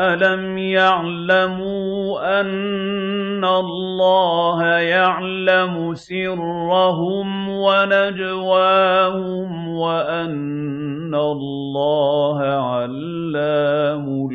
أَلَمْ يَعْلَمُوا أَنَّ اللَّهَ يَعْلَمُ سِرَّهُمْ وَنَجْوَاهُمْ وَأَنَّ اللَّهَ عَلَّامُ